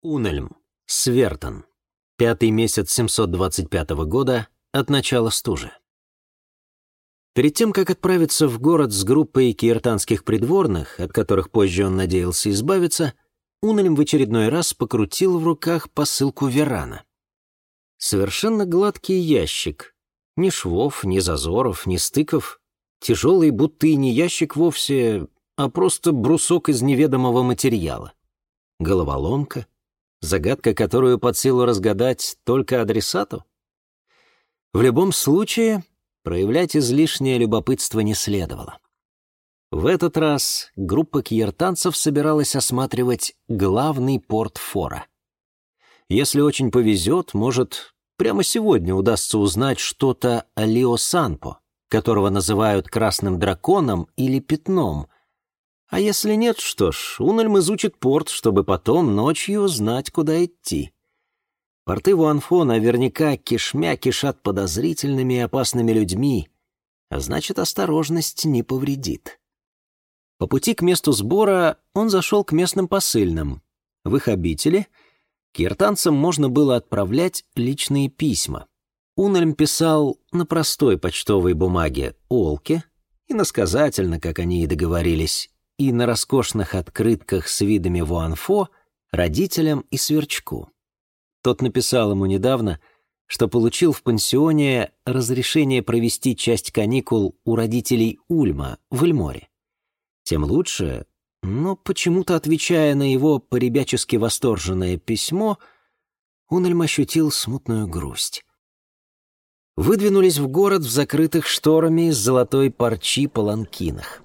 Унельм, Свертон. Пятый месяц 725 года от начала стужи. Перед тем, как отправиться в город с группой киертанских придворных, от которых позже он надеялся избавиться, Унельм в очередной раз покрутил в руках посылку Верана. Совершенно гладкий ящик. Ни швов, ни зазоров, ни стыков. Тяжелый, будто и не ящик вовсе, а просто брусок из неведомого материала. Головоломка, загадка, которую под силу разгадать только адресату. В любом случае, проявлять излишнее любопытство не следовало. В этот раз группа кьертанцев собиралась осматривать главный порт фора. Если очень повезет, может, прямо сегодня удастся узнать что-то о Лио Санпо, которого называют красным драконом или пятном. А если нет, что ж, Унельм изучит порт, чтобы потом ночью знать, куда идти. Порты Вуанфо наверняка кишмя кишат подозрительными и опасными людьми, а значит, осторожность не повредит. По пути к месту сбора он зашел к местным посыльным. В их обители киртанцам можно было отправлять личные письма. Унельм писал на простой почтовой бумаге «Олке» и насказательно, как они и договорились, и на роскошных открытках с видами Вуанфо родителям и Сверчку. Тот написал ему недавно, что получил в пансионе разрешение провести часть каникул у родителей Ульма в Эльморе. Тем лучше, но почему-то, отвечая на его поребячески восторженное письмо, Унельм ощутил смутную грусть. Выдвинулись в город в закрытых шторами из золотой парчи паланкинах.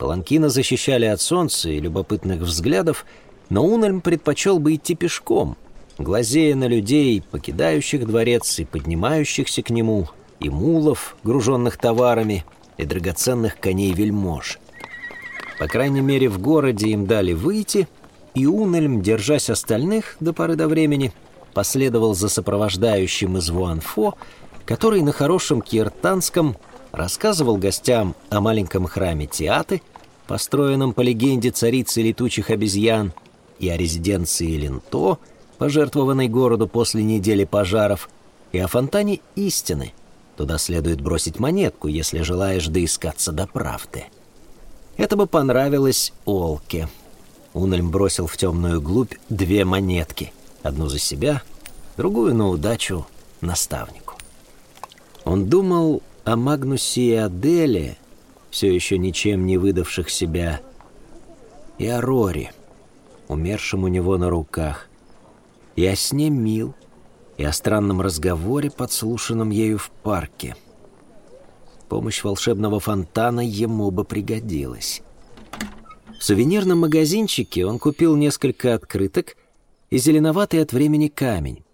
Паланкина защищали от солнца и любопытных взглядов, но Унельм предпочел бы идти пешком — глазея на людей, покидающих дворец и поднимающихся к нему, и мулов, груженных товарами, и драгоценных коней-вельмож. По крайней мере, в городе им дали выйти, и Унельм, держась остальных до поры до времени, последовал за сопровождающим из Вуанфо, который на хорошем киртанском рассказывал гостям о маленьком храме Театы, построенном по легенде царицы летучих обезьян, и о резиденции Линто — пожертвованной городу после недели пожаров, и о фонтане истины. Туда следует бросить монетку, если желаешь доискаться до правды. Это бы понравилось Олке. Унельм бросил в темную глубь две монетки. Одну за себя, другую на удачу наставнику. Он думал о Магнусе и Аделе, все еще ничем не выдавших себя, и о Роре, умершем у него на руках, и о сне Мил, и о странном разговоре, подслушанном ею в парке. Помощь волшебного фонтана ему бы пригодилась. В сувенирном магазинчике он купил несколько открыток и зеленоватый от времени камень.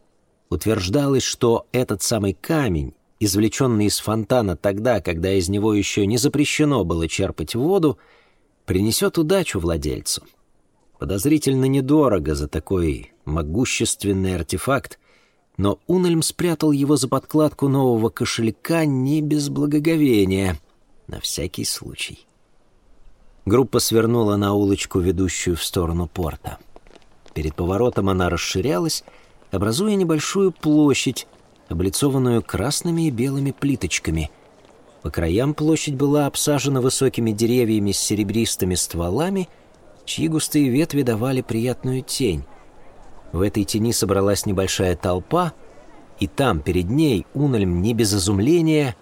Утверждалось, что этот самый камень, извлеченный из фонтана тогда, когда из него еще не запрещено было черпать воду, принесет удачу владельцу. Подозрительно недорого за такой могущественный артефакт, но Унельм спрятал его за подкладку нового кошелька не без благоговения, на всякий случай. Группа свернула на улочку, ведущую в сторону порта. Перед поворотом она расширялась, образуя небольшую площадь, облицованную красными и белыми плиточками. По краям площадь была обсажена высокими деревьями с серебристыми стволами, чьи густые ветви давали приятную тень. В этой тени собралась небольшая толпа, и там, перед ней, Унельм не без изумления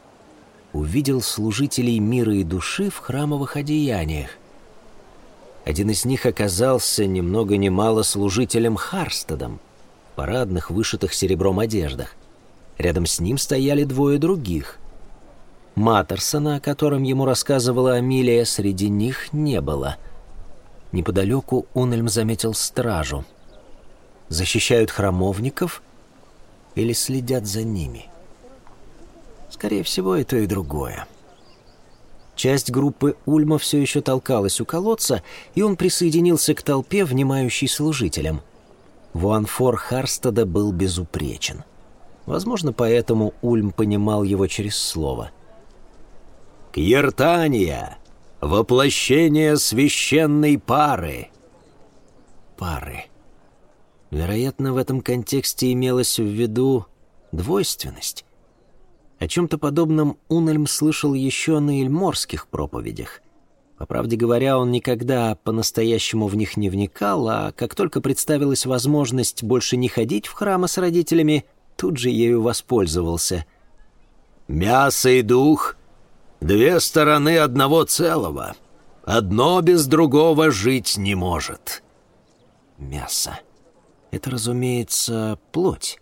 увидел служителей мира и души в храмовых одеяниях. Один из них оказался ни много ни мало служителем Харстедом, парадных, вышитых серебром одеждах. Рядом с ним стояли двое других. Маттерсона, о котором ему рассказывала Амилия, среди них не было. Неподалеку Унельм заметил стражу — защищают храмовников или следят за ними. Скорее всего, и то, и другое. Часть группы Ульма все еще толкалась у колодца, и он присоединился к толпе, внимающей служителям. Вуанфор Харстада был безупречен. Возможно, поэтому Ульм понимал его через слово. «Кьертания! Воплощение священной пары!» Пары. Вероятно, в этом контексте имелась в виду двойственность. О чем-то подобном Унельм слышал еще на ильморских проповедях. По правде говоря, он никогда по-настоящему в них не вникал, а как только представилась возможность больше не ходить в храмы с родителями, тут же ею воспользовался. «Мясо и дух — две стороны одного целого. Одно без другого жить не может». Мясо. Это, разумеется, плоть.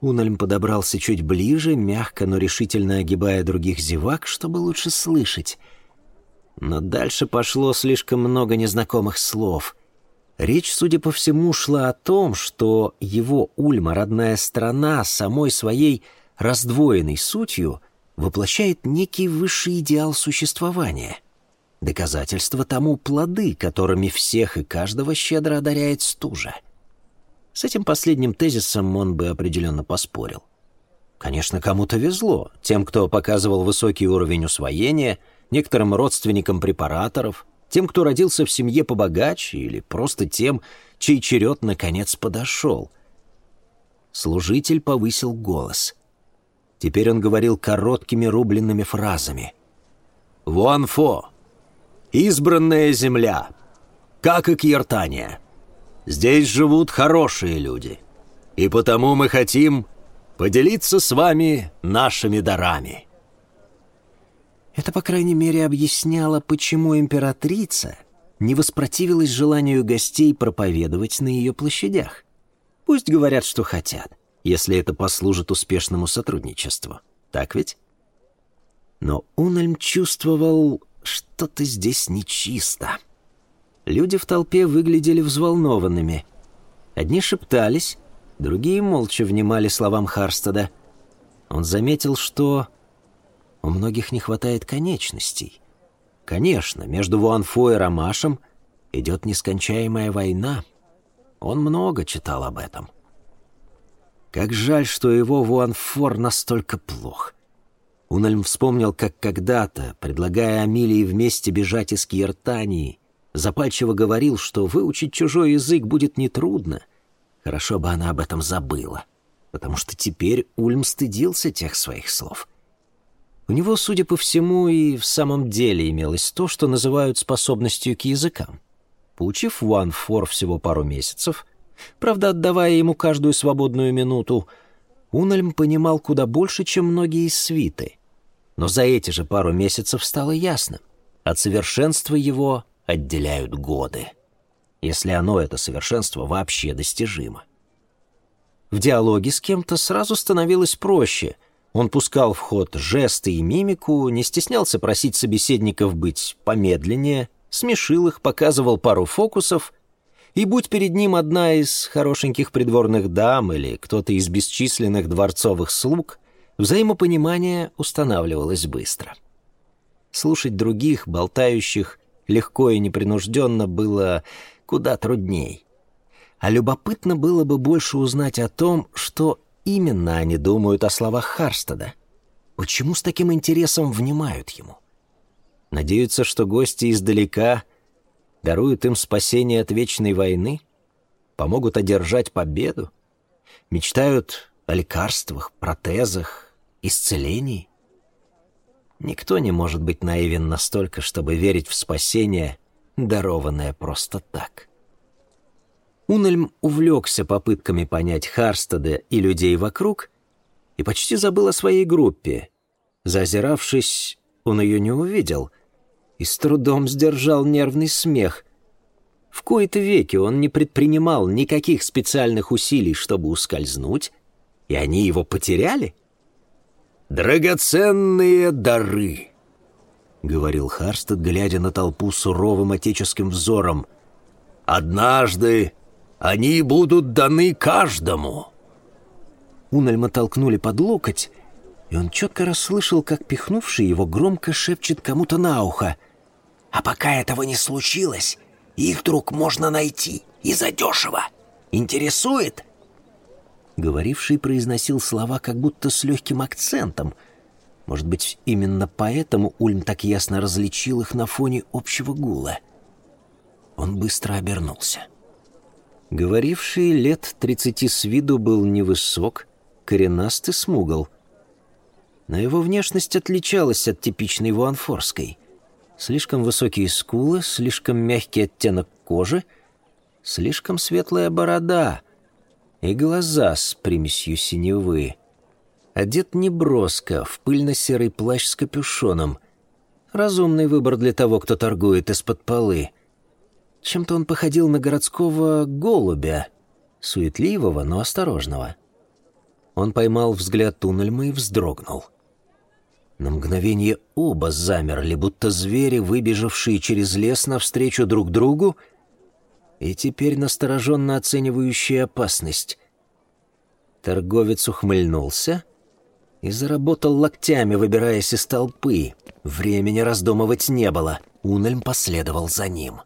Унальм подобрался чуть ближе, мягко, но решительно огибая других зевак, чтобы лучше слышать. Но дальше пошло слишком много незнакомых слов. Речь, судя по всему, шла о том, что его Ульма, родная страна, самой своей раздвоенной сутью, воплощает некий высший идеал существования. Доказательство тому плоды, которыми всех и каждого щедро одаряет стужа. С этим последним тезисом он бы определенно поспорил. Конечно, кому-то везло. Тем, кто показывал высокий уровень усвоения, некоторым родственникам препараторов, тем, кто родился в семье побогаче, или просто тем, чей черед наконец подошел. Служитель повысил голос. Теперь он говорил короткими рубленными фразами. «Вуанфо! Избранная земля! Как и Кьертания!» Здесь живут хорошие люди. И потому мы хотим поделиться с вами нашими дарами». Это, по крайней мере, объясняло, почему императрица не воспротивилась желанию гостей проповедовать на ее площадях. Пусть говорят, что хотят, если это послужит успешному сотрудничеству. Так ведь? Но Унельм чувствовал, что-то здесь нечисто. Люди в толпе выглядели взволнованными. Одни шептались, другие молча внимали словам Харстеда. Он заметил, что у многих не хватает конечностей. Конечно, между Вуанфо и Ромашем идет нескончаемая война. Он много читал об этом. Как жаль, что его Вуанфор настолько плох. Унельм вспомнил, как когда-то, предлагая Амилии вместе бежать из Киертании, запальчиво говорил, что выучить чужой язык будет нетрудно. Хорошо бы она об этом забыла, потому что теперь Ульм стыдился тех своих слов. У него, судя по всему, и в самом деле имелось то, что называют способностью к языкам. One Four всего пару месяцев, правда, отдавая ему каждую свободную минуту, Унальм понимал куда больше, чем многие из свиты. Но за эти же пару месяцев стало ясно. От совершенства его отделяют годы, если оно, это совершенство, вообще достижимо. В диалоге с кем-то сразу становилось проще. Он пускал в ход жесты и мимику, не стеснялся просить собеседников быть помедленнее, смешил их, показывал пару фокусов, и будь перед ним одна из хорошеньких придворных дам или кто-то из бесчисленных дворцовых слуг, взаимопонимание устанавливалось быстро. Слушать других, болтающих, легко и непринужденно было куда трудней. А любопытно было бы больше узнать о том, что именно они думают о словах Харстеда. Почему с таким интересом внимают ему? Надеются, что гости издалека даруют им спасение от вечной войны, помогут одержать победу, мечтают о лекарствах, протезах, исцелении. Никто не может быть наивен настолько, чтобы верить в спасение, дарованное просто так. Унельм увлекся попытками понять Харстеда и людей вокруг и почти забыл о своей группе. Зазиравшись, он ее не увидел и с трудом сдержал нервный смех. В кои-то веки он не предпринимал никаких специальных усилий, чтобы ускользнуть, и они его потеряли — «Драгоценные дары», — говорил Харстед, глядя на толпу суровым отеческим взором. «Однажды они будут даны каждому». Унельма толкнули под локоть, и он четко расслышал, как пихнувший его громко шепчет кому-то на ухо. «А пока этого не случилось, их вдруг можно найти, и задешево. Интересует?» Говоривший произносил слова как будто с легким акцентом. Может быть, именно поэтому Ульм так ясно различил их на фоне общего гула. Он быстро обернулся. Говоривший лет тридцати с виду был невысок, коренастый смугл. Но его внешность отличалась от типичной вуанфорской. Слишком высокие скулы, слишком мягкий оттенок кожи, слишком светлая борода и глаза с примесью синевы. Одет неброско, в пыльно-серый плащ с капюшоном. Разумный выбор для того, кто торгует из-под полы. Чем-то он походил на городского голубя, суетливого, но осторожного. Он поймал взгляд Туннельма и вздрогнул. На мгновение оба замерли, будто звери, выбежавшие через лес навстречу друг другу, и теперь настороженно оценивающие опасность. Торговец ухмыльнулся и заработал локтями, выбираясь из толпы. Времени раздумывать не было. Унельм последовал за ним. —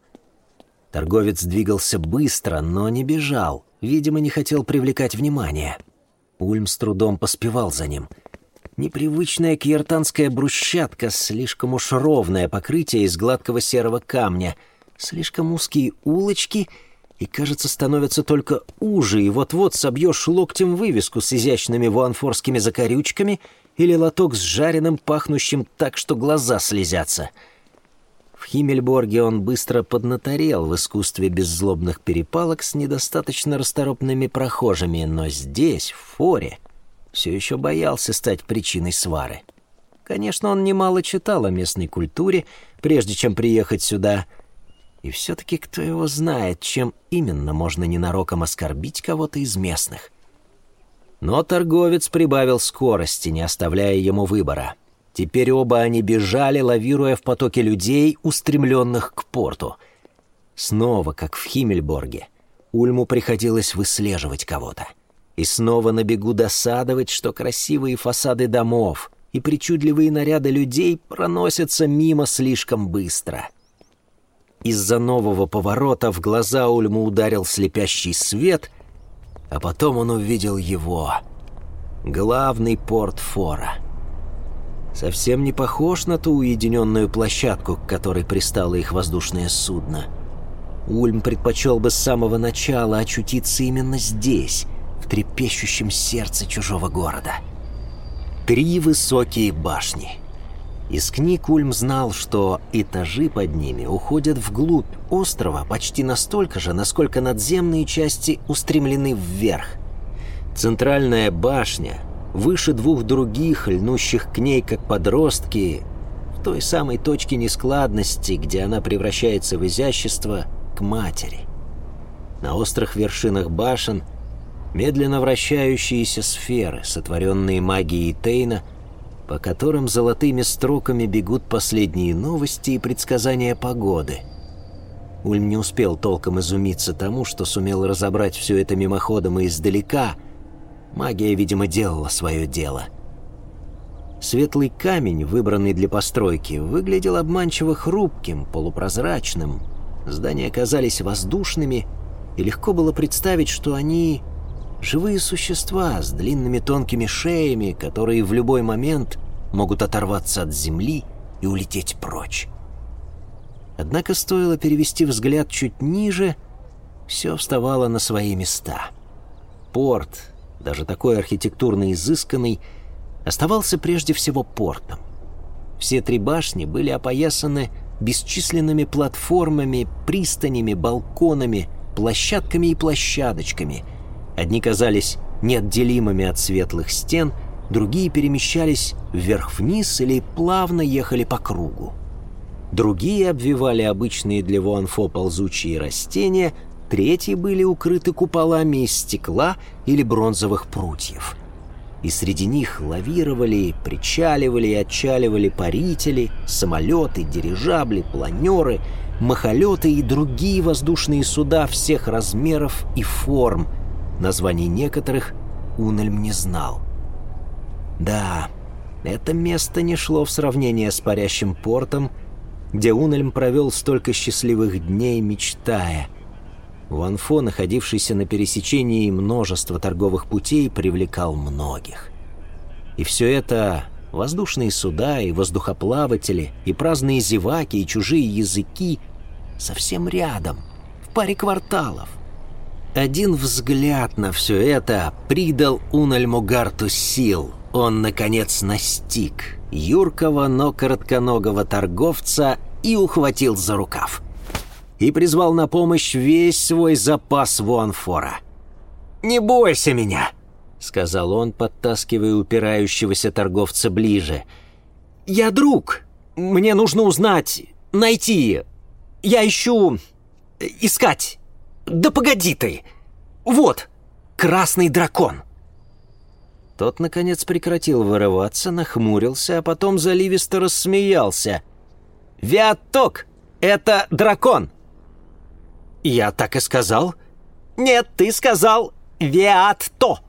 Торговец двигался быстро, но не бежал. Видимо, не хотел привлекать внимание. Ульм с трудом поспевал за ним. Непривычная кьертанская брусчатка, слишком уж ровное покрытие из гладкого серого камня, слишком узкие улочки и, кажется, становятся только уже, и вот-вот собьешь локтем вывеску с изящными вуанфорскими закорючками или лоток с жареным, пахнущим так, что глаза слезятся — Химмельборге он быстро поднаторел в искусстве беззлобных перепалок с недостаточно расторопными прохожими, но здесь, в Форе, все еще боялся стать причиной свары. Конечно, он немало читал о местной культуре, прежде чем приехать сюда, и все-таки кто его знает, чем именно можно ненароком оскорбить кого-то из местных. Но торговец прибавил скорости, не оставляя ему выбора — Теперь оба они бежали, лавируя в потоке людей, устремленных к порту. Снова, как в Химмельборге, Ульму приходилось выслеживать кого-то. И снова на бегу досадовать, что красивые фасады домов и причудливые наряды людей проносятся мимо слишком быстро. Из-за нового поворота в глаза Ульму ударил слепящий свет, а потом он увидел его. Главный порт фора — совсем не похож на ту уединенную площадку, к которой пристало их воздушное судно. Ульм предпочел бы с самого начала очутиться именно здесь, в трепещущем сердце чужого города. Три высокие башни. Из книг Ульм знал, что этажи под ними уходят вглубь острова почти настолько же, насколько надземные части устремлены вверх. Центральная башня выше двух других, льнущих к ней как подростки, в той самой точке нескладности, где она превращается в изящество, к матери. На острых вершинах башен медленно вращающиеся сферы, сотворенные магией Тейна, по которым золотыми строками бегут последние новости и предсказания погоды. Ульм не успел толком изумиться тому, что сумел разобрать все это мимоходом и издалека — Магия, видимо, делала свое дело. Светлый камень, выбранный для постройки, выглядел обманчиво хрупким, полупрозрачным. Здания казались воздушными, и легко было представить, что они живые существа с длинными тонкими шеями, которые в любой момент могут оторваться от земли и улететь прочь. Однако стоило перевести взгляд чуть ниже, все вставало на свои места. Порт, даже такой архитектурно изысканный, оставался прежде всего портом. Все три башни были опоясаны бесчисленными платформами, пристанями, балконами, площадками и площадочками. Одни казались неотделимыми от светлых стен, другие перемещались вверх-вниз или плавно ехали по кругу. Другие обвивали обычные для Вуанфо ползучие растения — третьи были укрыты куполами из стекла или бронзовых прутьев. И среди них лавировали, причаливали и отчаливали парители, самолеты, дирижабли, планеры, махолеты и другие воздушные суда всех размеров и форм. Названий некоторых Унельм не знал. Да, это место не шло в сравнение с парящим портом, где Унельм провел столько счастливых дней, мечтая — Ванфо, находившийся на пересечении множества торговых путей, привлекал многих. И все это — воздушные суда и воздухоплаватели, и праздные зеваки, и чужие языки — совсем рядом, в паре кварталов. Один взгляд на все это придал Унальмугарту сил. Он, наконец, настиг юркого, но коротконогого торговца и ухватил за рукав. И призвал на помощь весь свой запас Вуанфора. «Не бойся меня!» — сказал он, подтаскивая упирающегося торговца ближе. «Я друг. Мне нужно узнать, найти. Я ищу... искать. Да погоди ты! Вот, красный дракон!» Тот, наконец, прекратил вырываться, нахмурился, а потом заливисто рассмеялся. «Виаток! Это дракон!» «Я так и сказал?» «Нет, ты сказал «Виатто».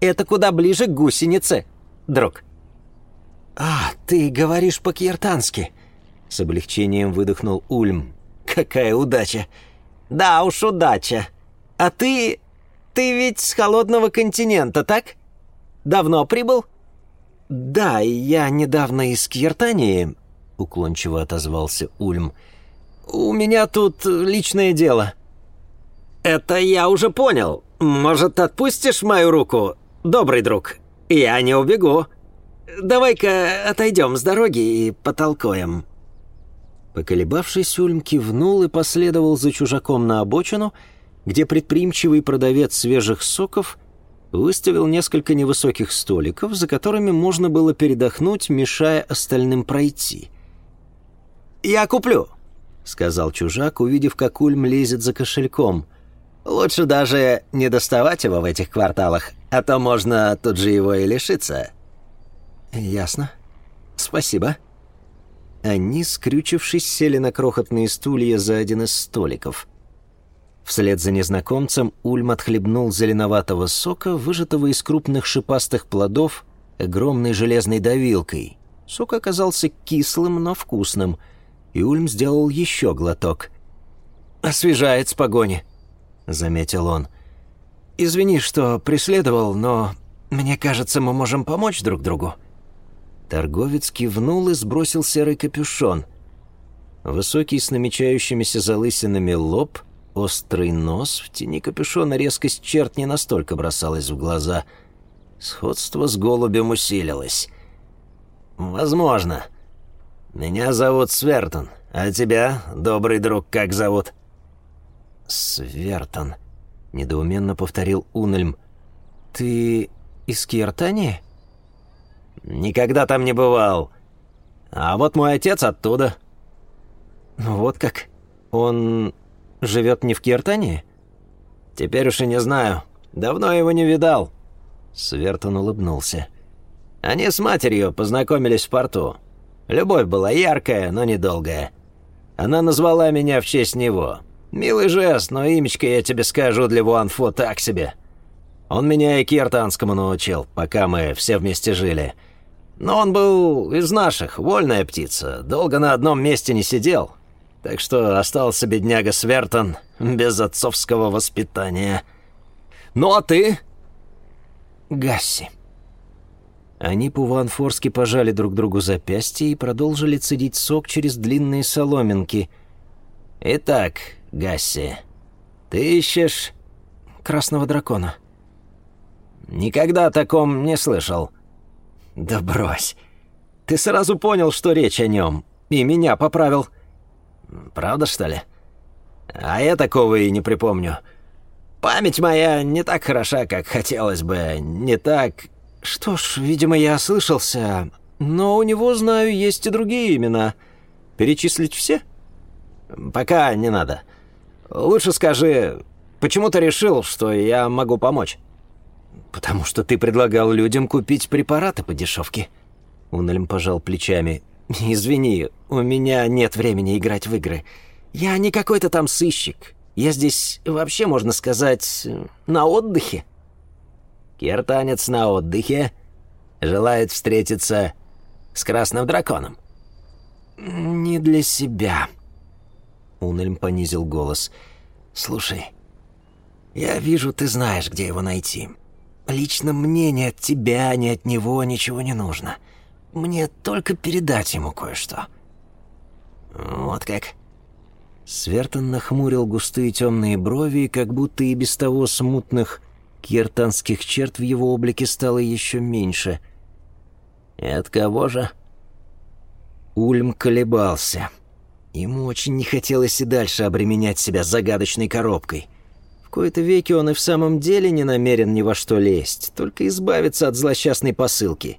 Это куда ближе к гусенице, друг». «А, ты говоришь по-киртански», — с облегчением выдохнул Ульм. «Какая удача!» «Да уж, удача. А ты... ты ведь с холодного континента, так? Давно прибыл?» «Да, я недавно из Кьертании», — уклончиво отозвался Ульм. «У меня тут личное дело». «Это я уже понял. Может, отпустишь мою руку, добрый друг? Я не убегу. Давай-ка отойдем с дороги и потолкуем». Поколебавшись, Ульм кивнул и последовал за чужаком на обочину, где предприимчивый продавец свежих соков выставил несколько невысоких столиков, за которыми можно было передохнуть, мешая остальным пройти. «Я куплю», — сказал чужак, увидев, как Ульм лезет за кошельком. «Лучше даже не доставать его в этих кварталах, а то можно тут же его и лишиться». «Ясно. Спасибо». Они, скрючившись, сели на крохотные стулья за один из столиков. Вслед за незнакомцем Ульм отхлебнул зеленоватого сока, выжатого из крупных шипастых плодов, огромной железной давилкой. Сок оказался кислым, но вкусным, и Ульм сделал еще глоток. «Освежает с погони», — заметил он. «Извини, что преследовал, но мне кажется, мы можем помочь друг другу». Торговец кивнул и сбросил серый капюшон. Высокий с намечающимися залысинами лоб, острый нос, в тени капюшона резкость черт не настолько бросалась в глаза. Сходство с голубем усилилось. «Возможно. Меня зовут Свертон, а тебя, добрый друг, как зовут?» «Свертон», — недоуменно повторил Унельм. «Ты из Киертании?» Никогда там не бывал. А вот мой отец оттуда». Ну «Вот как? Он живет не в Киртане?» «Теперь уж и не знаю. Давно его не видал». Свертон улыбнулся. «Они с матерью познакомились в порту. Любовь была яркая, но недолгая. Она назвала меня в честь него. Милый жест, но имечко, я тебе скажу, для Вуанфо так себе. Он меня и киртанскому научил, пока мы все вместе жили. Но он был из наших, вольная птица, долго на одном месте не сидел. Так что остался бедняга Свертон без отцовского воспитания. Ну а ты? Гасси. Они по-ванфорски пожали друг другу запястья и продолжили цедить сок через длинные соломинки. «Итак, Гасси, ты ищешь красного дракона?» «Никогда о таком не слышал». «Да брось. Ты сразу понял, что речь о нем, и меня поправил». «Правда, что ли?» «А я такого и не припомню. Память моя не так хороша, как хотелось бы, не так...» «Что ж, видимо, я ослышался, но у него, знаю, есть и другие имена. Перечислить все?» «Пока не надо. Лучше скажи, почему ты решил, что я могу помочь?» «Потому что ты предлагал людям купить препараты по дешевке». Унельм пожал плечами. «Извини, у меня нет времени играть в игры. Я не какой-то там сыщик. Я здесь, вообще, можно сказать, на отдыхе». «Киртанец на отдыхе желает встретиться с красным драконом». «Не для себя». Унельм понизил голос. «Слушай, я вижу, ты знаешь, где его найти. Лично мне ни от тебя, ни от него ничего не нужно. Мне только передать ему кое-что. Вот как. Свертон нахмурил густые темные брови, как будто и без того смутных киртанских черт в его облике стало еще меньше. «И от кого же?» Ульм колебался. Ему очень не хотелось и дальше обременять себя загадочной коробкой. В кои-то веки он и в самом деле не намерен ни во что лезть, только избавиться от злосчастной посылки.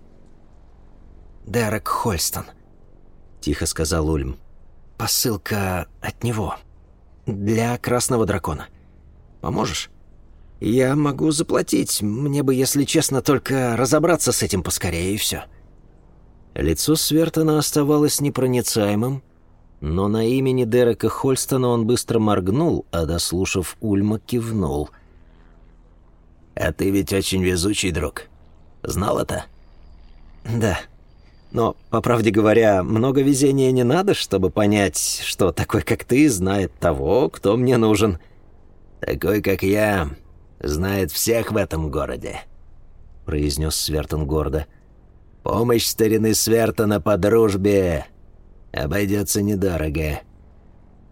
«Дерек Хольстон», — тихо сказал Ульм. «Посылка от него. Для Красного Дракона. Поможешь?» «Я могу заплатить. Мне бы, если честно, только разобраться с этим поскорее, и все». Лицо Свертона оставалось непроницаемым, но на имени Дерека Хольстона он быстро моргнул, а, дослушав Ульма, кивнул. «А ты ведь очень везучий друг. Знал это?» «Да. Но, по правде говоря, много везения не надо, чтобы понять, что такой, как ты, знает того, кто мне нужен». «Такой, как я, знает всех в этом городе», — произнес Свертон гордо. «Помощь старины Свертона по дружбе обойдется недорого.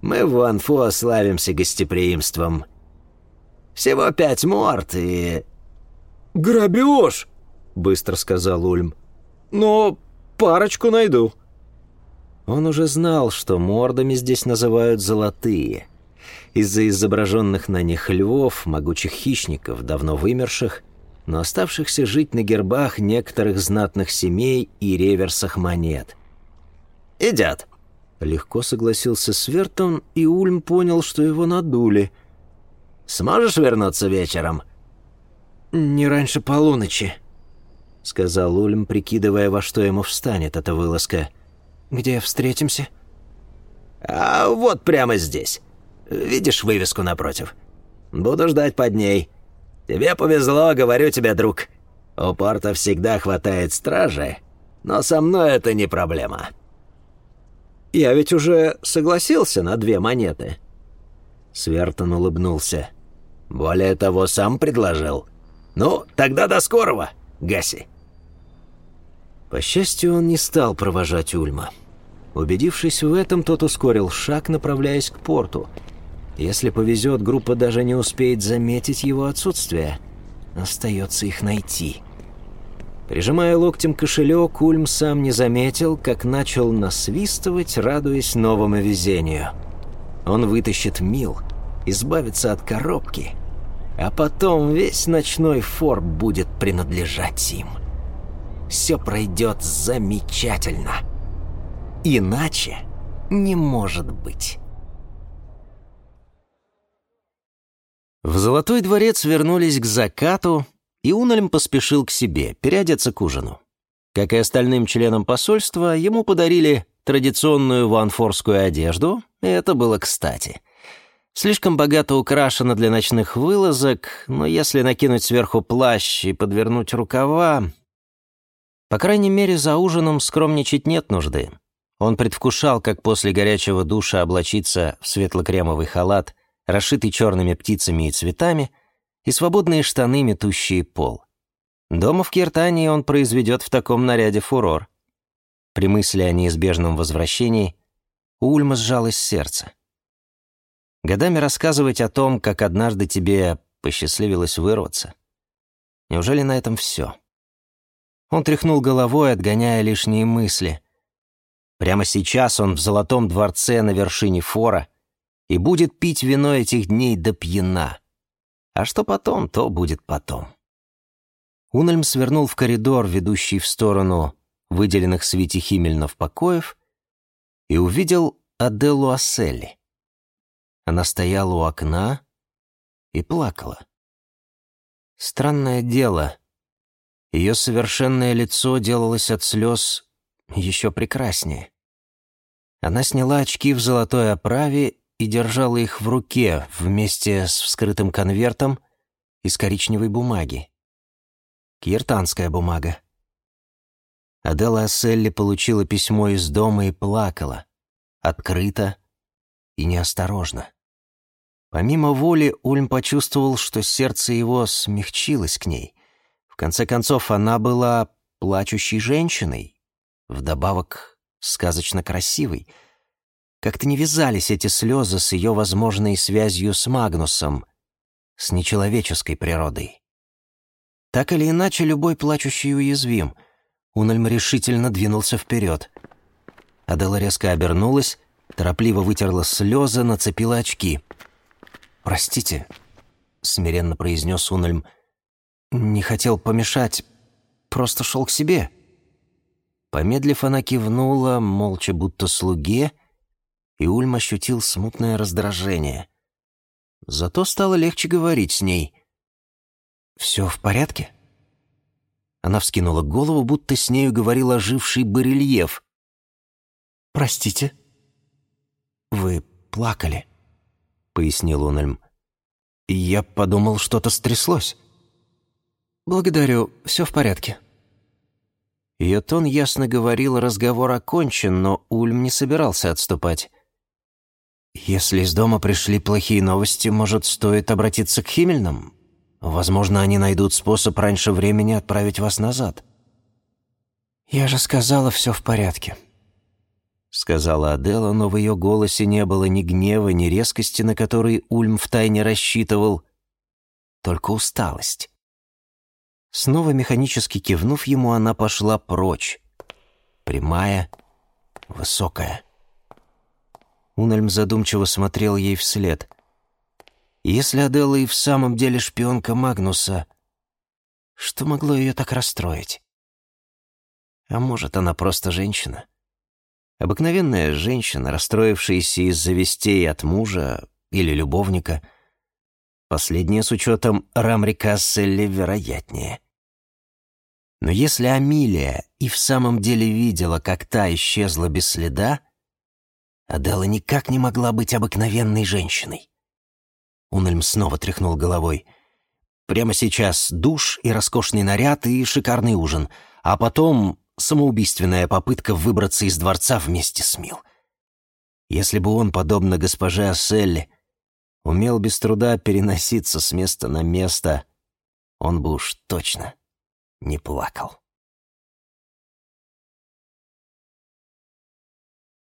Мы в Ванфо славимся гостеприимством. Всего пять морд и...» «Грабеж!» — быстро сказал Ульм. «Но парочку найду». Он уже знал, что мордами здесь называют «золотые» из-за изображенных на них львов, могучих хищников, давно вымерших, но оставшихся жить на гербах некоторых знатных семей и реверсах монет. «Идят», — легко согласился Свертон, и Ульм понял, что его надули. «Сможешь вернуться вечером?» «Не раньше полуночи», — сказал Ульм, прикидывая, во что ему встанет эта вылазка. «Где встретимся?» «А вот прямо здесь». Видишь вывеску напротив? Буду ждать под ней. Тебе повезло, говорю тебе, друг. У порта всегда хватает стражи, но со мной это не проблема». «Я ведь уже согласился на две монеты». Свертон улыбнулся. «Более того, сам предложил. Ну, тогда до скорого, Гаси». По счастью, он не стал провожать Ульма. Убедившись в этом, тот ускорил шаг, направляясь к порту — если повезет, группа даже не успеет заметить его отсутствие. Остается их найти. Прижимая локтем кошелек, Ульм сам не заметил, как начал насвистывать, радуясь новому везению. Он вытащит Мил, избавится от коробки, а потом весь ночной форт будет принадлежать им. Все пройдет замечательно. Иначе не может быть. В Золотой дворец вернулись к закату, и Унальм поспешил к себе, переодеться к ужину. Как и остальным членам посольства, ему подарили традиционную ванфорскую одежду, и это было кстати. Слишком богато украшено для ночных вылазок, но если накинуть сверху плащ и подвернуть рукава... По крайней мере, за ужином скромничать нет нужды. Он предвкушал, как после горячего душа облачиться в светло-кремовый халат расшитый черными птицами и цветами, и свободные штаны, метущие пол. Дома в Киртании он произведет в таком наряде фурор. При мысли о неизбежном возвращении у Ульма сжалось сердце. Годами рассказывать о том, как однажды тебе посчастливилось вырваться. Неужели на этом все? Он тряхнул головой, отгоняя лишние мысли. Прямо сейчас он в золотом дворце на вершине фора, и будет пить вино этих дней до пьяна. А что потом, то будет потом. Унельм свернул в коридор, ведущий в сторону выделенных Свити Химмельнов покоев, и увидел Аделу Асселли. Она стояла у окна и плакала. Странное дело. Ее совершенное лицо делалось от слез еще прекраснее. Она сняла очки в золотой оправе и держала их в руке вместе с вскрытым конвертом из коричневой бумаги. Киртанская бумага. Адела Асселли получила письмо из дома и плакала, открыто и неосторожно. Помимо воли, Ульм почувствовал, что сердце его смягчилось к ней. В конце концов, она была плачущей женщиной, вдобавок сказочно красивой — Как-то не вязались эти слезы с ее возможной связью с Магнусом, с нечеловеческой природой. Так или иначе, любой плачущий уязвим. Унельм решительно двинулся вперед. Адела резко обернулась, торопливо вытерла слезы, нацепила очки. «Простите», — смиренно произнес Унельм, — «не хотел помешать, просто шел к себе». Помедлив, она кивнула, молча будто слуге, и Ульм ощутил смутное раздражение. Зато стало легче говорить с ней. «Все в порядке?» Она вскинула голову, будто с нею говорил оживший барельеф. «Простите?» «Вы плакали», — пояснил Унельм. «И я подумал, что-то стряслось». «Благодарю, все в порядке». Ее тон ясно говорил, разговор окончен, но Ульм не собирался отступать. «Если из дома пришли плохие новости, может, стоит обратиться к Химмельным? Возможно, они найдут способ раньше времени отправить вас назад». «Я же сказала, все в порядке», — сказала Адела, но в ее голосе не было ни гнева, ни резкости, на которые Ульм втайне рассчитывал, только усталость. Снова механически кивнув ему, она пошла прочь, прямая, высокая. Унельм задумчиво смотрел ей вслед. Если Аделла и в самом деле шпионка Магнуса, что могло ее так расстроить? А может, она просто женщина? Обыкновенная женщина, расстроившаяся из-за вестей от мужа или любовника. Последнее с учетом Рамри Касселли вероятнее. Но если Амилия и в самом деле видела, как та исчезла без следа, Адела никак не могла быть обыкновенной женщиной. Унельм снова тряхнул головой. Прямо сейчас душ и роскошный наряд и шикарный ужин, а потом самоубийственная попытка выбраться из дворца вместе с Мил. Если бы он, подобно госпоже Асселли, умел без труда переноситься с места на место, он бы уж точно не плакал.